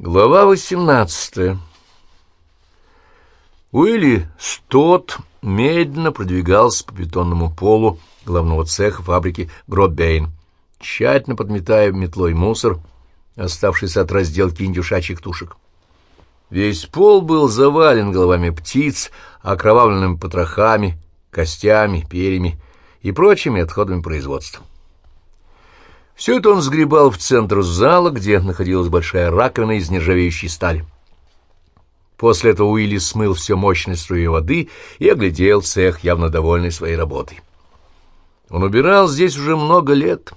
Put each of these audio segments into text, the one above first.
Глава 18 Уилли Стот медленно продвигался по бетонному полу главного цеха фабрики Гротбейн, тщательно подметая метлой мусор, оставшийся от разделки индюшачьих тушек. Весь пол был завален головами птиц, окровавленными потрохами, костями, перьями и прочими отходами производства. Все это он сгребал в центр зала, где находилась большая раковина из нержавеющей стали. После этого Уилли смыл все мощной струей воды и оглядел цех, явно довольный своей работой. Он убирал здесь уже много лет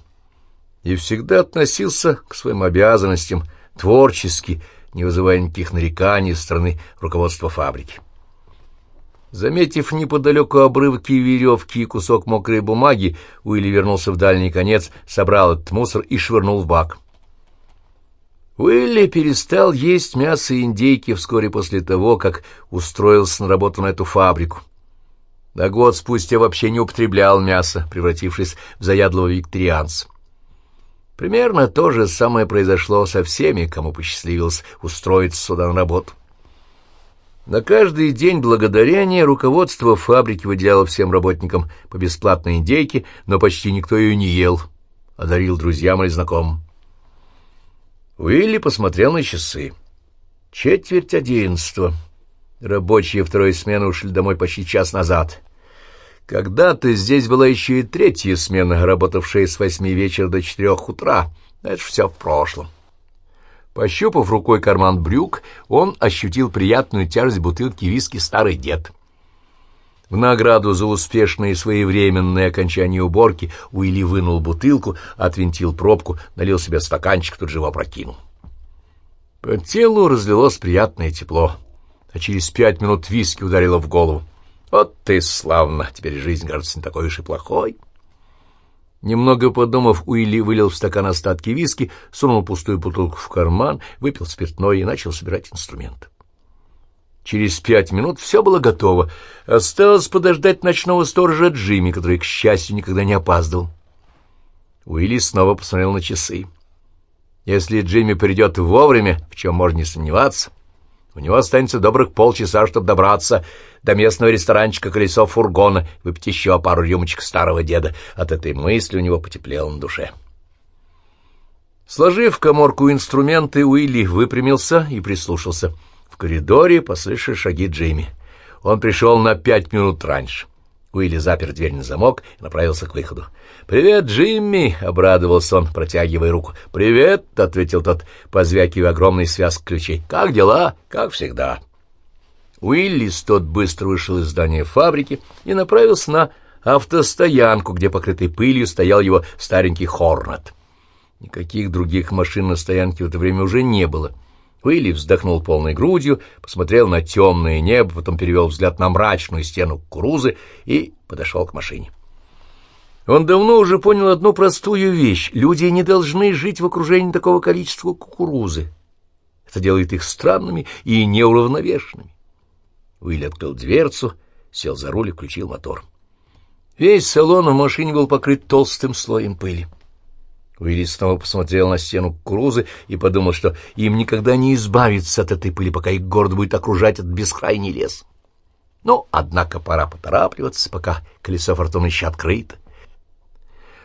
и всегда относился к своим обязанностям творчески, не вызывая никаких нареканий со стороны руководства фабрики. Заметив неподалеку обрывки веревки и кусок мокрой бумаги, Уилли вернулся в дальний конец, собрал этот мусор и швырнул в бак. Уилли перестал есть мясо индейки вскоре после того, как устроился на работу на эту фабрику. На год спустя вообще не употреблял мясо, превратившись в заядлого викторианца. Примерно то же самое произошло со всеми, кому посчастливилось устроиться сюда на работу. На каждый день благодарения руководство фабрики выделяло всем работникам по бесплатной индейке, но почти никто ее не ел, а дарил друзьям или знакомым. Уилли посмотрел на часы. Четверть одиннадцатого. Рабочие второй смены ушли домой почти час назад. Когда-то здесь была еще и третья смена, работавшая с восьми вечера до четырех утра. Это ж все в прошлом. Пощупав рукой карман брюк, он ощутил приятную тяжесть бутылки виски «Старый дед». В награду за успешное и своевременное окончание уборки Уилли вынул бутылку, отвинтил пробку, налил себе стаканчик, тут же его опрокинул. По телу разлилось приятное тепло, а через пять минут виски ударило в голову. Вот ты славно, теперь жизнь кажется не такой уж и плохой. Немного подумав, Уилли вылил в стакан остатки виски, сунул пустую бутылку в карман, выпил спиртное и начал собирать инструмент. Через пять минут все было готово. Осталось подождать ночного сторожа Джимми, который, к счастью, никогда не опаздывал. Уилли снова посмотрел на часы. Если Джимми придет вовремя, в чем можно не сомневаться, у него останется добрых полчаса, чтобы добраться до местного ресторанчика «Колесо фургона», выпить еще пару рюмочек старого деда. От этой мысли у него потеплело на душе. Сложив коморку инструменты, Уилли выпрямился и прислушался. В коридоре послышали шаги Джимми. Он пришел на пять минут раньше. Уилли запер дверь на замок и направился к выходу. «Привет, Джимми!» — обрадовался он, протягивая руку. «Привет!» — ответил тот, позвякивая огромный связк ключей. «Как дела?» «Как всегда». Уиллис тот быстро вышел из здания фабрики и направился на автостоянку, где, покрытой пылью, стоял его старенький «Хорнет». Никаких других машин на стоянке в это время уже не было. Уилли вздохнул полной грудью, посмотрел на темное небо, потом перевел взгляд на мрачную стену кукурузы и подошел к машине. Он давно уже понял одну простую вещь. Люди не должны жить в окружении такого количества кукурузы. Это делает их странными и неуравновешенными. Уилли открыл дверцу, сел за руль и включил мотор. Весь салон в машине был покрыт толстым слоем пыли. Уилли снова посмотрел на стену кукурузы и подумал, что им никогда не избавиться от этой пыли, пока их город будет окружать этот бескрайний лес. Ну, однако пора поторапливаться, пока колесо фортуны еще открыто.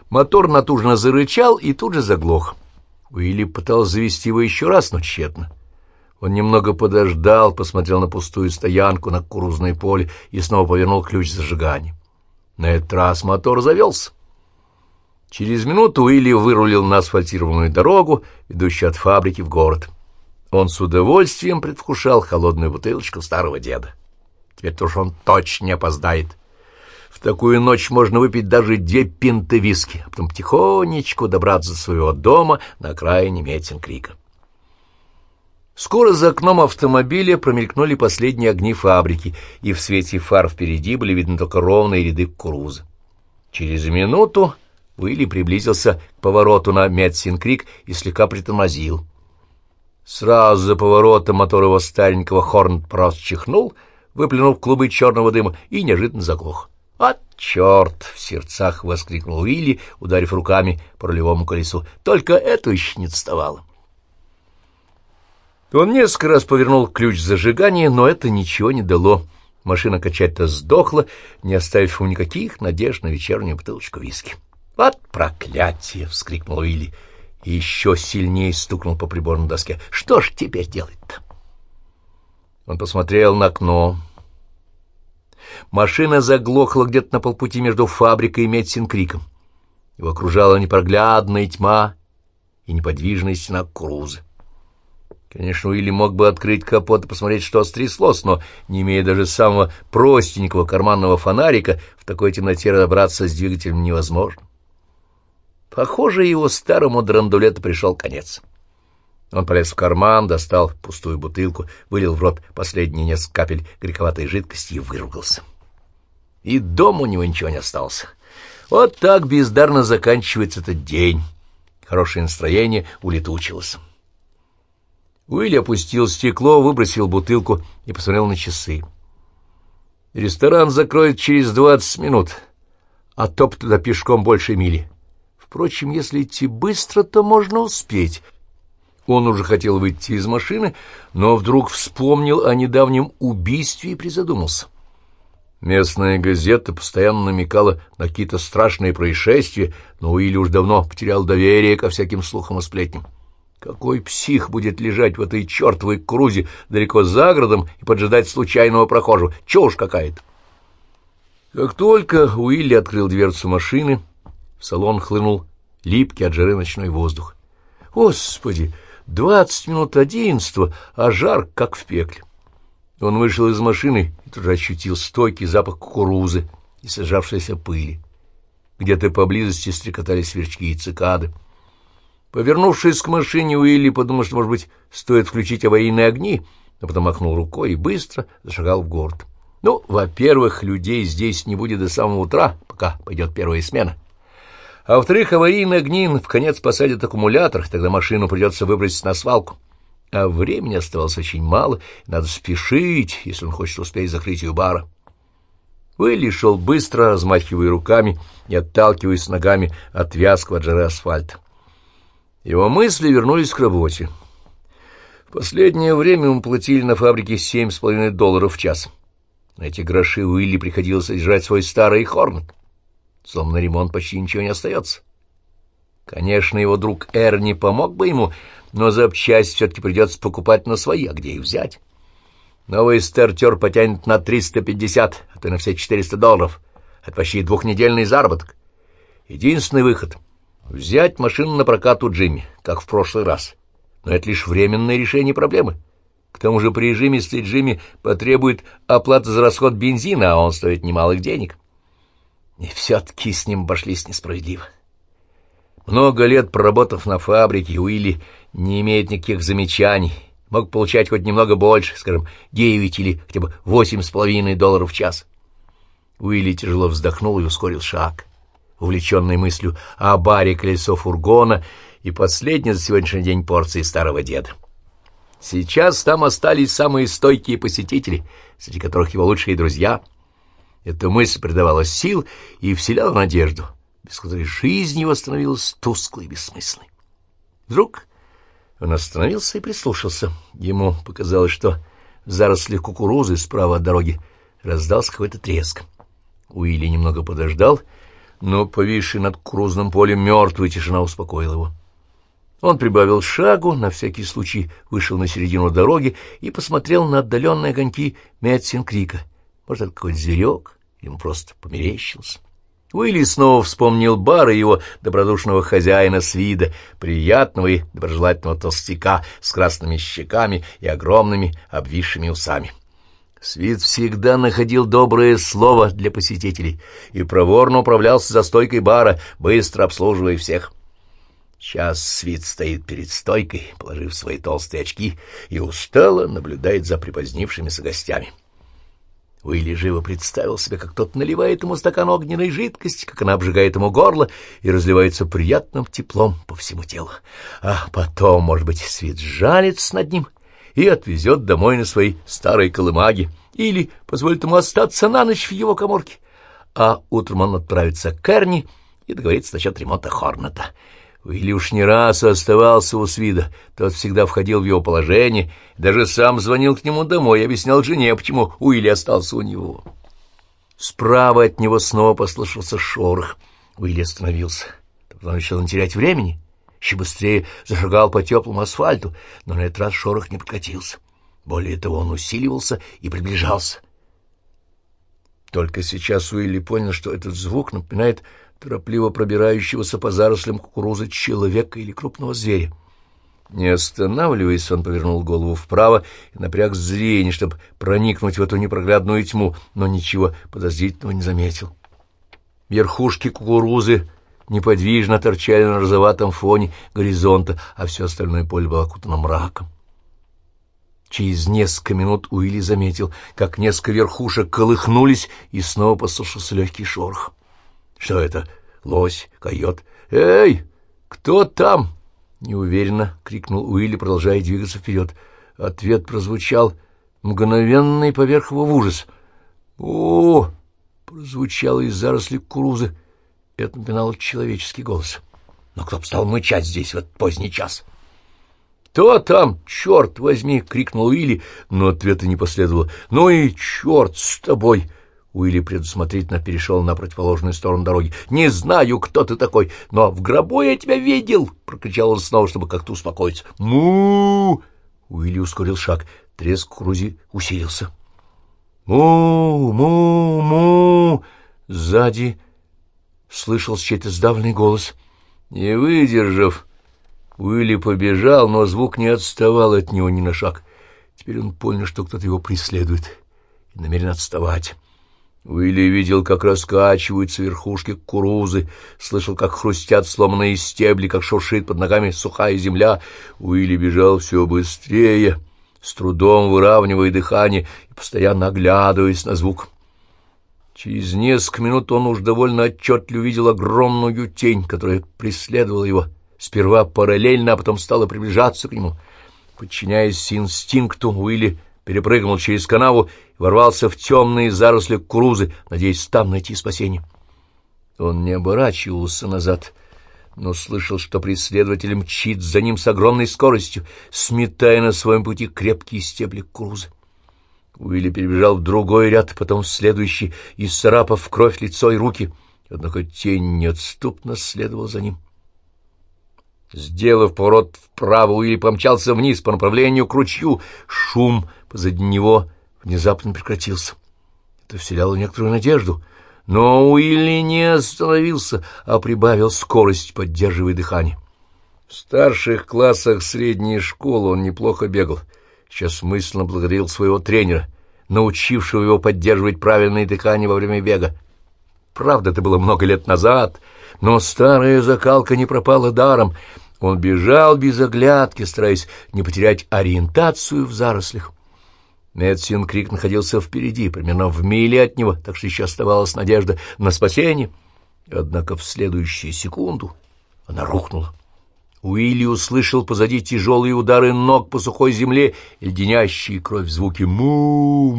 Мотор натужно зарычал и тут же заглох. Уилли пытался завести его еще раз, но тщетно. Он немного подождал, посмотрел на пустую стоянку на кукурузное поле и снова повернул ключ зажигания. На этот раз мотор завелся. Через минуту Уилли вырулил на асфальтированную дорогу, ведущую от фабрики в город. Он с удовольствием предвкушал холодную бутылочку старого деда. Теперь-то уж он точно не опоздает. В такую ночь можно выпить даже две пинты виски, а потом потихонечку добраться до своего дома на окраине Метин-Крика. Скоро за окном автомобиля промелькнули последние огни фабрики, и в свете фар впереди были видны только ровные ряды кукурузы. Через минуту Уилли приблизился к повороту на Метсин-Крик и слегка притормозил. Сразу за поворотом мотор его старенького Хорн просто чихнул, выплюнув клубы черного дыма, и неожиданно заглох. «А, черт!» — в сердцах воскликнул Уилли, ударив руками по рулевому колесу. «Только это еще не отставало». Он несколько раз повернул ключ зажигания, но это ничего не дало. Машина качать-то сдохла, не оставив ему никаких надежд на вечернюю бутылочку виски. «Вот проклятие!» — вскрикнул Уилли и еще сильнее стукнул по приборной доске. «Что ж теперь делать-то?» Он посмотрел на окно. Машина заглохла где-то на полпути между фабрикой и Медсинкриком. Его окружала непроглядная тьма и неподвижная стена крузы. Конечно, Уилли мог бы открыть капот и посмотреть, что стряслось, но, не имея даже самого простенького карманного фонарика, в такой темноте разобраться с двигателем невозможно. Похоже, его старому драндулету пришел конец. Он полез в карман, достал пустую бутылку, вылил в рот последние несколько капель грековатой жидкости и выругался. И дома у него ничего не осталось. Вот так бездарно заканчивается этот день. Хорошее настроение улетучилось. Уилли опустил стекло, выбросил бутылку и посмотрел на часы. Ресторан закроет через двадцать минут, а топ туда пешком больше мили. Впрочем, если идти быстро, то можно успеть. Он уже хотел выйти из машины, но вдруг вспомнил о недавнем убийстве и призадумался. Местная газета постоянно намекала на какие-то страшные происшествия, но Уилли уж давно потерял доверие ко всяким слухам и сплетням. Какой псих будет лежать в этой чертовой крузе далеко за городом и поджидать случайного прохожего? Чушь какая-то! Как только Уилли открыл дверцу машины, в салон хлынул липкий от жары ночной воздух. Господи, двадцать минут одиннадцатого, а жар, как в пекле. Он вышел из машины и тут же ощутил стойкий запах кукурузы и сажавшейся пыли. Где-то поблизости стрекотали сверчки и цикады. Повернувшись к машине, Уилли подумал, что, может быть, стоит включить аварийные огни, а потом махнул рукой и быстро зашагал в город. Ну, во-первых, людей здесь не будет до самого утра, пока пойдет первая смена. А во-вторых, аварийные огни в конец посадят аккумулятор, тогда машину придется выбросить на свалку. А времени оставалось очень мало, надо спешить, если он хочет успеть закрытию бара. Уилли шел быстро, размахивая руками и отталкиваясь ногами от вязкого от жары асфальта. Его мысли вернулись к работе. В последнее время ему платили на фабрике семь с половиной долларов в час. На эти гроши Уилли приходилось содержать свой старый Хорнет. Словом, на ремонт почти ничего не остается. Конечно, его друг Эрни помог бы ему, но запчасть все-таки придется покупать на свои, а где их взять? Новый стартер потянет на 350, а то и на все 400 долларов. Это почти двухнедельный заработок. Единственный выход — Взять машину на прокат у Джимми, как в прошлый раз. Но это лишь временное решение проблемы. К тому же прижимистый Джимми потребует оплаты за расход бензина, а он стоит немалых денег. И все-таки с ним обошлись несправедливо. Много лет проработав на фабрике, Уилли не имеет никаких замечаний, мог получать хоть немного больше, скажем, девять или хотя бы восемь с половиной долларов в час. Уилли тяжело вздохнул и ускорил шаг увлеченный мыслью о баре колесо фургона и последней за сегодняшний день порции старого деда. Сейчас там остались самые стойкие посетители, среди которых его лучшие друзья. Эта мысль придавала сил и вселяла надежду, без которой жизнь его становилась тусклой и бессмысленной. Вдруг он остановился и прислушался. Ему показалось, что в зарослях кукурузы справа от дороги раздался какой-то треск. Уилли немного подождал но повисший над крузным полем мертвая тишина успокоила его. Он прибавил шагу, на всякий случай вышел на середину дороги и посмотрел на отдаленные огоньки Метсин-Крика. Может, это какой-то зверек, ему просто померещился. Уилли снова вспомнил бар и его добродушного хозяина с вида, приятного и доброжелательного толстяка с красными щеками и огромными обвисшими усами. Свит всегда находил доброе слово для посетителей и проворно управлялся за стойкой бара, быстро обслуживая всех. Сейчас Свит стоит перед стойкой, положив свои толстые очки, и устало наблюдает за припозднившимися гостями. Уилли живо представил себе, как тот наливает ему стакан огненной жидкости, как она обжигает ему горло и разливается приятным теплом по всему телу. А потом, может быть, Свит жалится над ним — и отвезет домой на своей старой колымаге, или позволит ему остаться на ночь в его коморке. А утром он отправится к Эрни и договорится насчет ремонта Хорната. Уилли уж не раз оставался у Свида, тот всегда входил в его положение, даже сам звонил к нему домой и объяснял жене, почему Уилли остался у него. Справа от него снова послышался шорох. Уилли остановился. Потом начал он терять времени, еще быстрее зашагал по теплому асфальту, но на этот раз шорох не прекратился. Более того, он усиливался и приближался. Только сейчас Уилли понял, что этот звук напоминает торопливо пробирающегося по зарослям кукурузы человека или крупного зверя. Не останавливаясь, он повернул голову вправо и напряг зрение, чтобы проникнуть в эту непроглядную тьму, но ничего подозрительного не заметил. Верхушки кукурузы неподвижно торчали на розоватом фоне горизонта, а все остальное поле было окутано мраком. Через несколько минут Уилли заметил, как несколько верхушек колыхнулись, и снова послушался легкий шорох. Что это? Лось? Койот? Эй, кто там? Неуверенно крикнул Уилли, продолжая двигаться вперед. Ответ прозвучал мгновенный поверх его в ужас. О! прозвучало из заросли кукурузы. Это напоминало человеческий голос. Но кто бы стал мычать здесь в этот поздний час? «Кто там? Черт возьми!» — крикнул Уилли, но ответа не последовало. «Ну и черт с тобой!» Уилли предусмотрительно перешел на противоположную сторону дороги. «Не знаю, кто ты такой, но в гробу я тебя видел!» — прокричал он снова, чтобы как-то успокоиться. му Уилли ускорил шаг. Треск крузи усилился. му му му Сзади слышал чей-то сдавленный голос. Не выдержав, Уилли побежал, но звук не отставал от него ни на шаг. Теперь он понял, что кто-то его преследует и намерен отставать. Уилли видел, как раскачиваются верхушки кукурузы, слышал, как хрустят сломанные стебли, как шуршит под ногами сухая земля. Уилли бежал все быстрее, с трудом выравнивая дыхание и постоянно оглядываясь на звук. Через несколько минут он уж довольно отчетливо увидел огромную тень, которая преследовала его, сперва параллельно, а потом стала приближаться к нему. Подчиняясь инстинкту, Уилли перепрыгнул через канаву и ворвался в темные заросли кукурузы, надеясь там найти спасение. Он не оборачивался назад, но слышал, что преследователь мчит за ним с огромной скоростью, сметая на своем пути крепкие стебли кукурузы. Уилли перебежал в другой ряд, потом в следующий, и царапав кровь лицо и руки, однако тень неотступно следовала за ним. Сделав поворот вправо, Уилли помчался вниз по направлению к ручью. Шум позади него внезапно прекратился. Это вселяло некоторую надежду. Но Уилли не остановился, а прибавил скорость, поддерживая дыхание. В старших классах средней школы он неплохо бегал. Сейчас мысленно благодарил своего тренера, научившего его поддерживать правильное дыхание во время бега. Правда, это было много лет назад, но старая закалка не пропала даром. Он бежал без оглядки, стараясь не потерять ориентацию в зарослях. Мэтсин Крик находился впереди, примерно в миле от него, так что еще оставалась надежда на спасение. Однако в следующую секунду она рухнула. Уилли услышал позади тяжелые удары ног по сухой земле и леденящие кровь звуки «му-му-му».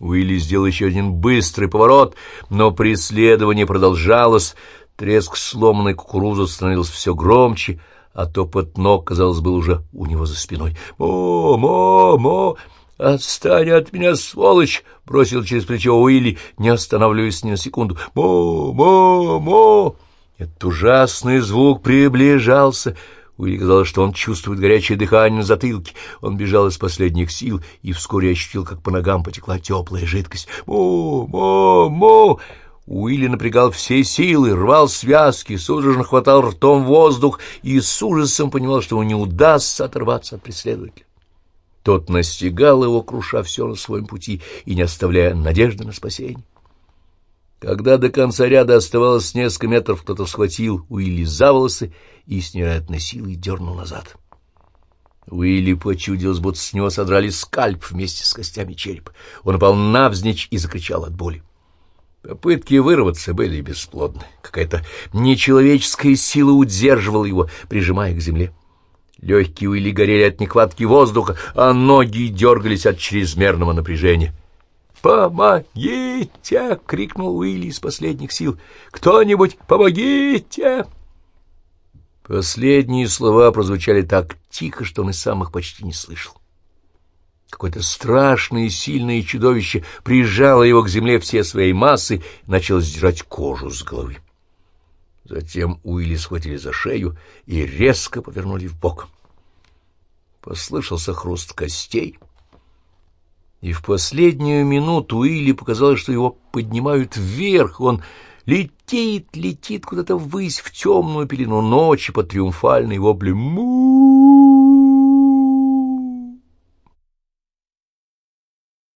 Уилли сделал еще один быстрый поворот, но преследование продолжалось. Треск сломанной кукурузы становился все громче, а топот ног, казалось, был уже у него за спиной. «Мо! Мо! Мо!» «Отстань от меня, сволочь!» — бросил через плечо Уилли, не останавливаясь ни на секунду. «Мо! Мо! Мо!» Этот ужасный звук приближался. Уилли казалось, что он чувствует горячее дыхание на затылке. Он бежал из последних сил и вскоре ощутил, как по ногам потекла теплая жидкость. «Мо! Мо! Мо!» Уилли напрягал все силы, рвал связки, судорожно хватал ртом воздух и с ужасом понимал, что ему не удастся оторваться от преследователя. Тот настигал его, круша все на своем пути и не оставляя надежды на спасение. Когда до конца ряда оставалось несколько метров, кто-то схватил Уилли за волосы и с невероятной силой дернул назад. Уилли почудилось, будто с него содрали скальп вместе с костями черепа. Он упал навзничь и закричал от боли. Попытки вырваться были бесплодны. Какая-то нечеловеческая сила удерживала его, прижимая к земле. Легкие Уилли горели от нехватки воздуха, а ноги дергались от чрезмерного напряжения. «Помогите!» — крикнул Уилли из последних сил. «Кто-нибудь помогите!» Последние слова прозвучали так тихо, что он и сам их почти не слышал. Какое-то страшное сильное чудовище прижало его к земле все своей массы и начало сдирать кожу с головы. Затем Уилли схватили за шею и резко повернули в бок. Послышался хруст костей, и в последнюю минуту Уилли показалось, что его поднимают вверх, он Летит, летит куда-то ввысь в темную пелену ночи под триумфальный вопли «Му!»